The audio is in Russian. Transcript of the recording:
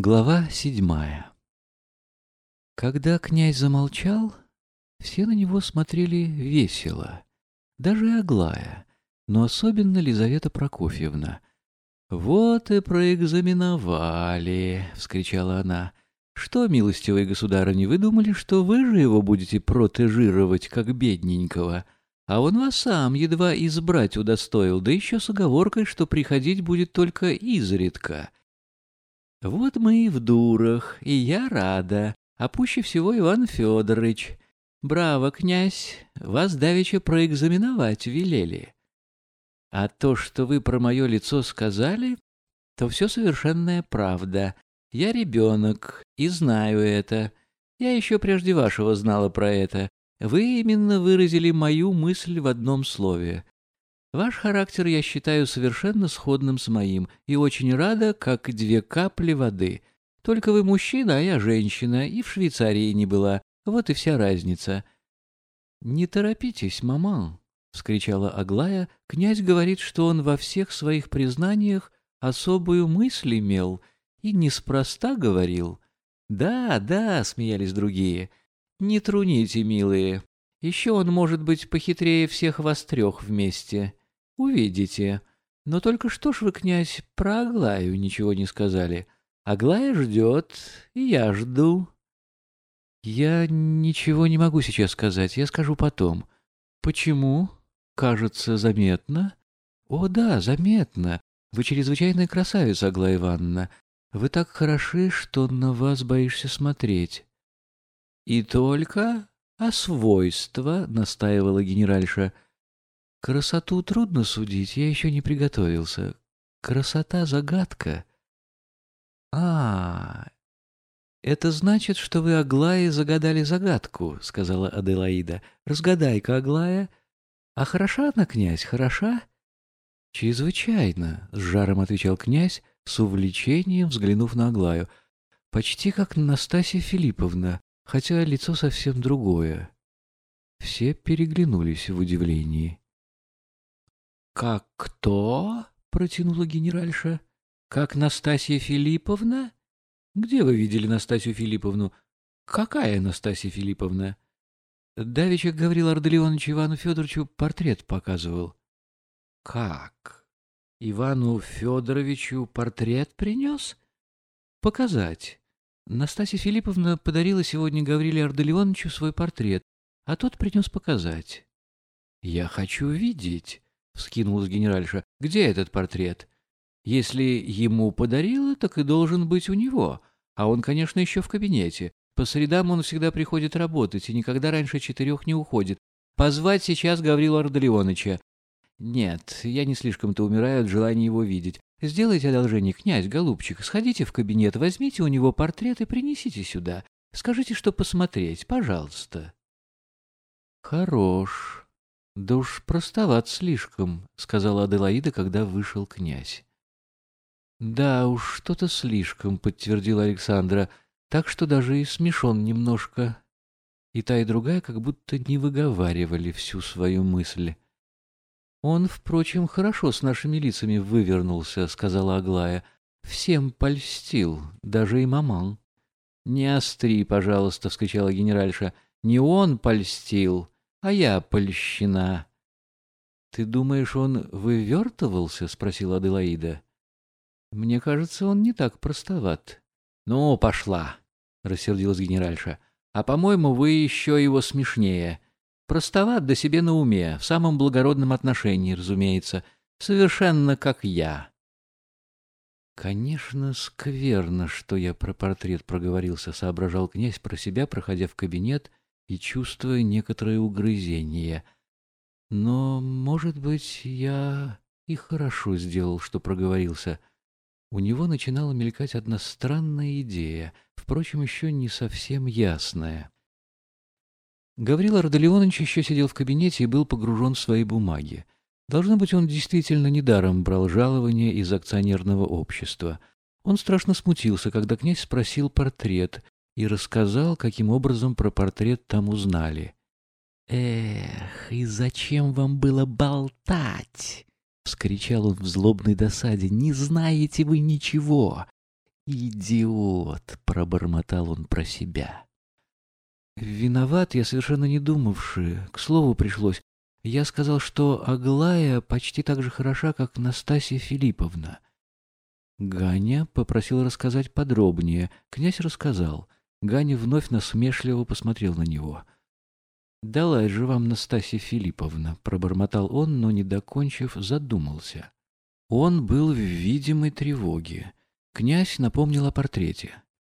Глава седьмая Когда князь замолчал, все на него смотрели весело, даже Аглая, но особенно Лизавета Прокофьевна. «Вот и проэкзаменовали!» — вскричала она. «Что, милостивые государыни, вы думали, что вы же его будете протежировать, как бедненького?» А он вас сам едва избрать удостоил, да еще с оговоркой, что приходить будет только изредка. Вот мы и в дурах, и я рада, а пуще всего Иван Федорович. Браво, князь, вас давеча проэкзаменовать велели. А то, что вы про мое лицо сказали, то все совершенная правда. Я ребенок и знаю это. Я еще прежде вашего знала про это. Вы именно выразили мою мысль в одном слове. Ваш характер я считаю совершенно сходным с моим и очень рада, как две капли воды. Только вы мужчина, а я женщина, и в Швейцарии не была. Вот и вся разница. «Не торопитесь, мама», — вскричала Аглая. «Князь говорит, что он во всех своих признаниях особую мысль имел и неспроста говорил». «Да, да», — смеялись другие, — «не труните, милые. Еще он может быть похитрее всех вас трех вместе. Увидите. Но только что ж вы, князь, про Аглаю ничего не сказали. Аглая ждет, и я жду. Я ничего не могу сейчас сказать, я скажу потом. Почему? Кажется, заметно. О, да, заметно. Вы чрезвычайная красавица, Аглая Ивановна. Вы так хороши, что на вас боишься смотреть. И только а свойства, настаивала генеральша, — Красоту трудно судить, я еще не приготовился. Красота — загадка. А, это значит, что вы, Аглае, загадали загадку, — сказала Аделаида. Разгадай-ка, Аглая. А хороша она, князь, хороша? Чрезвычайно, — с жаром отвечал князь, с увлечением взглянув на Аглаю. Почти как Настасья Филипповна, хотя лицо совсем другое. Все переглянулись в удивлении. «Как кто?» — протянула генеральша. «Как Настасья Филипповна?» «Где вы видели Настасью Филипповну?» «Какая Настасья Филипповна?» Давичек говорил Арделеонович Ивану Федоровичу, портрет показывал. «Как? Ивану Федоровичу портрет принес?» «Показать. Настасья Филипповна подарила сегодня Гавриле Арделеоновичу свой портрет, а тот принес показать». «Я хочу видеть» вскинулась генеральша. «Где этот портрет? Если ему подарила, так и должен быть у него. А он, конечно, еще в кабинете. По средам он всегда приходит работать и никогда раньше четырех не уходит. Позвать сейчас Гаврилу Ардалионовича. Нет, я не слишком-то умираю от желания его видеть. Сделайте одолжение, князь, голубчик, сходите в кабинет, возьмите у него портрет и принесите сюда. Скажите, что посмотреть, пожалуйста. Хорош, «Да уж простоват слишком», — сказала Аделаида, когда вышел князь. «Да уж, что-то слишком», — подтвердила Александра, «так что даже и смешон немножко». И та, и другая как будто не выговаривали всю свою мысль. «Он, впрочем, хорошо с нашими лицами вывернулся», — сказала Аглая. «Всем польстил, даже и маман». «Не остри, пожалуйста», — вскричала генеральша. «Не он польстил, а я польщена. — Ты думаешь, он вывертывался? — спросила Аделаида. — Мне кажется, он не так простоват. — Ну, пошла, — рассердилась генеральша. — А, по-моему, вы еще его смешнее. Простоват да себе на уме, в самом благородном отношении, разумеется, совершенно как я. «Конечно, скверно, что я про портрет проговорился», — соображал князь про себя, проходя в кабинет и чувствуя некоторое угрызение. Но, может быть, я и хорошо сделал, что проговорился. У него начинала мелькать одна странная идея, впрочем, еще не совсем ясная. Гаврил Ардалионович еще сидел в кабинете и был погружен в свои бумаги. Должно быть, он действительно недаром брал жалование из акционерного общества. Он страшно смутился, когда князь спросил портрет, и рассказал, каким образом про портрет там узнали. «Эх, и зачем вам было болтать?» — вскричал он в злобной досаде. «Не знаете вы ничего. «Идиот!» — пробормотал он про себя. «Виноват я, совершенно не думавши. К слову пришлось. Я сказал, что Аглая почти так же хороша, как Настасья Филипповна. Ганя попросил рассказать подробнее. Князь рассказал. Ганя вновь насмешливо посмотрел на него. «Далай же вам, Настасья Филипповна», — пробормотал он, но, не докончив, задумался. Он был в видимой тревоге. Князь напомнил о портрете.